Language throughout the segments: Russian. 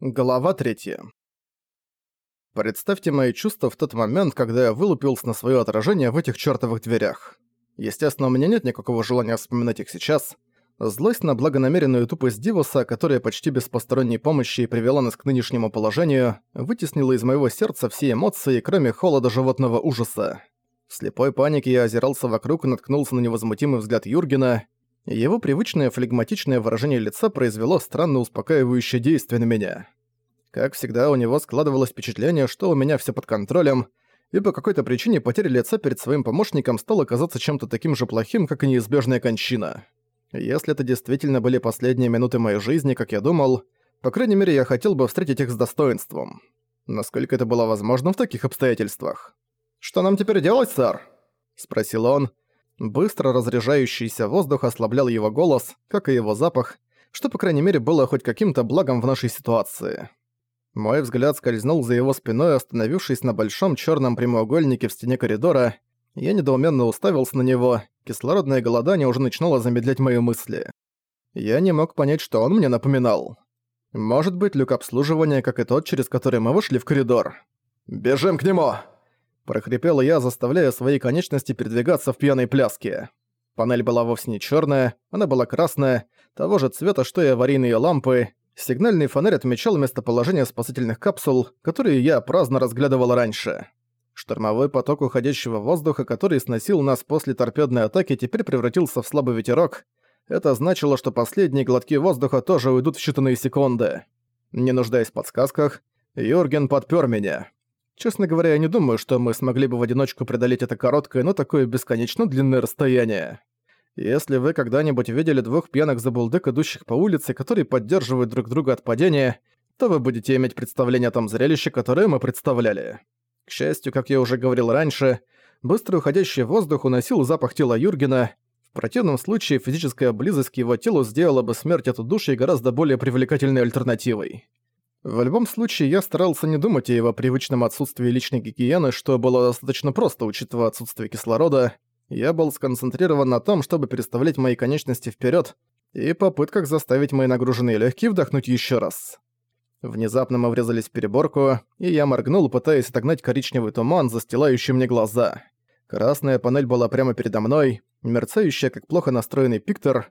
Глава 3. Представьте мои чувства в тот момент, когда я вылупился на своё отражение в этих чёртовых дверях. Естественно, у меня нет никакого желания вспоминать их сейчас. Злость на благонамеренную тупость Дивуса, которая почти без посторонней помощи привела нас к нынешнему положению, вытеснила из моего сердца все эмоции, кроме холода животного ужаса. В слепой панике я озирался вокруг и наткнулся на невозмутимый взгляд Юргена. Его привычное флегматичное выражение лица произвело странно успокаивающее действие на меня. Как всегда, у него складывалось впечатление, что у меня всё под контролем, и по какой-то причине потеря лица перед своим помощником стала казаться чем-то таким же плохим, как и неизбежная кончина. Если это действительно были последние минуты моей жизни, как я думал, по крайней мере, я хотел бы встретить их с достоинством. Насколько это было возможно в таких обстоятельствах? «Что нам теперь делать, сэр?» — спросил он, Быстро разряжающийся воздух ослаблял его голос, как и его запах, что, по крайней мере, было хоть каким-то благом в нашей ситуации. Мой взгляд скользнул за его спиной, остановившись на большом черном прямоугольнике в стене коридора. Я недоуменно уставился на него, кислородное голодание уже начинало замедлять мои мысли. Я не мог понять, что он мне напоминал. Может быть, люк обслуживания, как и тот, через который мы вышли в коридор. «Бежим к нему!» Прохрипел я, заставляя свои конечности передвигаться в пьяной пляске. Панель была вовсе не черная, она была красная, того же цвета, что и аварийные лампы. Сигнальный фонарь отмечал местоположение спасательных капсул, которые я праздно разглядывал раньше. Штормовой поток уходящего воздуха, который сносил нас после торпедной атаки, теперь превратился в слабый ветерок. Это значило, что последние глотки воздуха тоже уйдут в считанные секунды. Не нуждаясь в подсказках, Юрген подпёр меня. Честно говоря, я не думаю, что мы смогли бы в одиночку преодолеть это короткое, но такое бесконечно длинное расстояние. Если вы когда-нибудь видели двух пьяных забулдык, идущих по улице, которые поддерживают друг друга от падения, то вы будете иметь представление о том зрелище, которое мы представляли. К счастью, как я уже говорил раньше, быстро уходящий воздух уносил запах тела Юргена. В противном случае физическая близость к его телу сделала бы смерть от удушья гораздо более привлекательной альтернативой. В любом случае, я старался не думать о его привычном отсутствии личной гигиены, что было достаточно просто, учитывая отсутствие кислорода. Я был сконцентрирован на том, чтобы переставлять мои конечности вперед и попытках заставить мои нагруженные легкие вдохнуть еще раз. Внезапно мы врезались в переборку, и я моргнул, пытаясь отогнать коричневый туман, застилающий мне глаза. Красная панель была прямо передо мной, мерцающая, как плохо настроенный пиктор,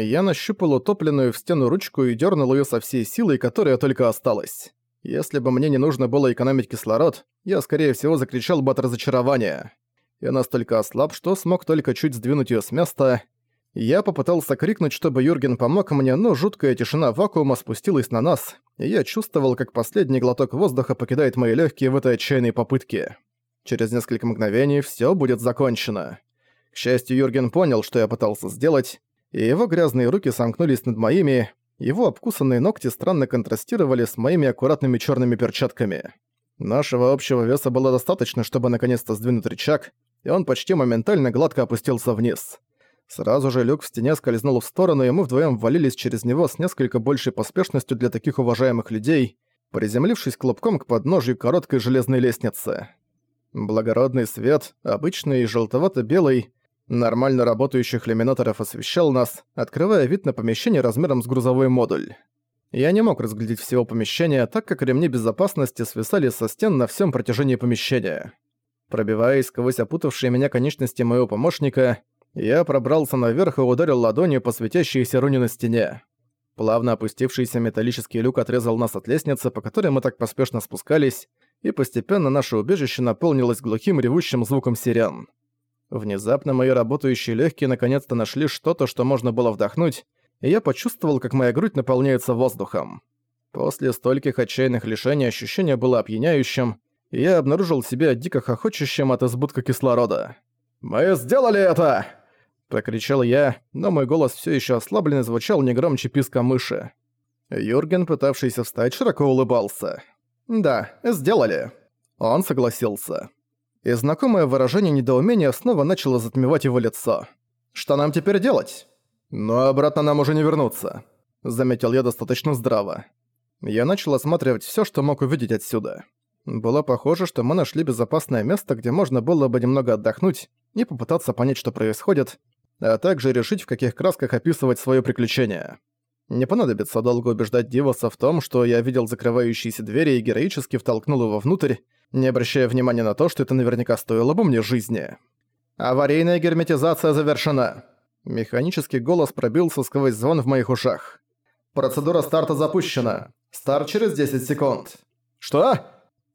я нащупал утопленную в стену ручку и дернул ее со всей силой, которая только осталась. Если бы мне не нужно было экономить кислород, я, скорее всего, закричал бы от разочарования. Я настолько ослаб, что смог только чуть сдвинуть ее с места. Я попытался крикнуть, чтобы Юрген помог мне, но жуткая тишина вакуума спустилась на нас, и я чувствовал, как последний глоток воздуха покидает мои легкие в этой отчаянной попытке. Через несколько мгновений все будет закончено. К счастью, Юрген понял, что я пытался сделать, и его грязные руки сомкнулись над моими, его обкусанные ногти странно контрастировали с моими аккуратными черными перчатками. Нашего общего веса было достаточно, чтобы наконец-то сдвинуть рычаг, и он почти моментально гладко опустился вниз. Сразу же люк в стене скользнул в сторону, и мы вдвоем ввалились через него с несколько большей поспешностью для таких уважаемых людей, приземлившись клубком к подножию короткой железной лестницы. Благородный свет, обычный желтовато-белый, нормально работающих иллюминаторов освещал нас, открывая вид на помещение размером с грузовой модуль. Я не мог разглядеть всего помещения, так как ремни безопасности свисали со стен на всем протяжении помещения. Пробиваясь сквозь опутавшие меня конечности моего помощника, я пробрался наверх и ударил ладонью по светящейся руне на стене. Плавно опустившийся металлический люк отрезал нас от лестницы, по которой мы так поспешно спускались, и постепенно наше убежище наполнилось глухим ревущим звуком сирен. Внезапно мои работающие легкие наконец-то нашли что-то, что можно было вдохнуть, и я почувствовал, как моя грудь наполняется воздухом. После стольких отчаянных лишений ощущение было опьяняющим, и я обнаружил себя дико хохочущим от избытка кислорода. «Мы сделали это!» Прокричал я, но мой голос все еще ослаблен звучал не громче писка мыши. Юрген, пытавшийся встать, широко улыбался. «Да, сделали». Он согласился и знакомое выражение недоумения снова начало затмевать его лицо. «Что нам теперь делать?» «Но обратно нам уже не вернуться», — заметил я достаточно здраво. Я начал осматривать всё, что мог увидеть отсюда. Было похоже, что мы нашли безопасное место, где можно было бы немного отдохнуть и попытаться понять, что происходит, а также решить, в каких красках описывать своё приключение. Не понадобится долго убеждать Дивоса в том, что я видел закрывающиеся двери и героически втолкнул его внутрь, не обращая внимания на то, что это наверняка стоило бы мне жизни. «Аварийная герметизация завершена!» Механический голос пробился сквозь звон в моих ушах. «Процедура старта запущена. Старт через 10 секунд». «Что?»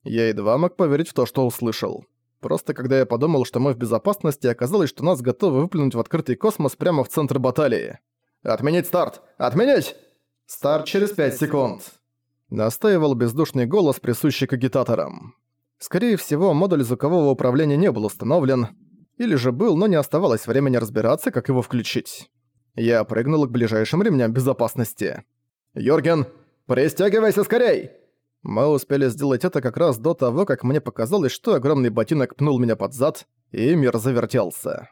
Я едва мог поверить в то, что услышал. Просто когда я подумал, что мы в безопасности, оказалось, что нас готовы выплюнуть в открытый космос прямо в центр баталии. «Отменить старт! Отменить!» «Старт через 5 секунд!» Настаивал бездушный голос, присущий к агитаторам. Скорее всего, модуль звукового управления не был установлен, или же был, но не оставалось времени разбираться, как его включить. Я прыгнул к ближайшим ремням безопасности. «Йорген, пристегивайся скорей!» Мы успели сделать это как раз до того, как мне показалось, что огромный ботинок пнул меня под зад, и мир завертелся.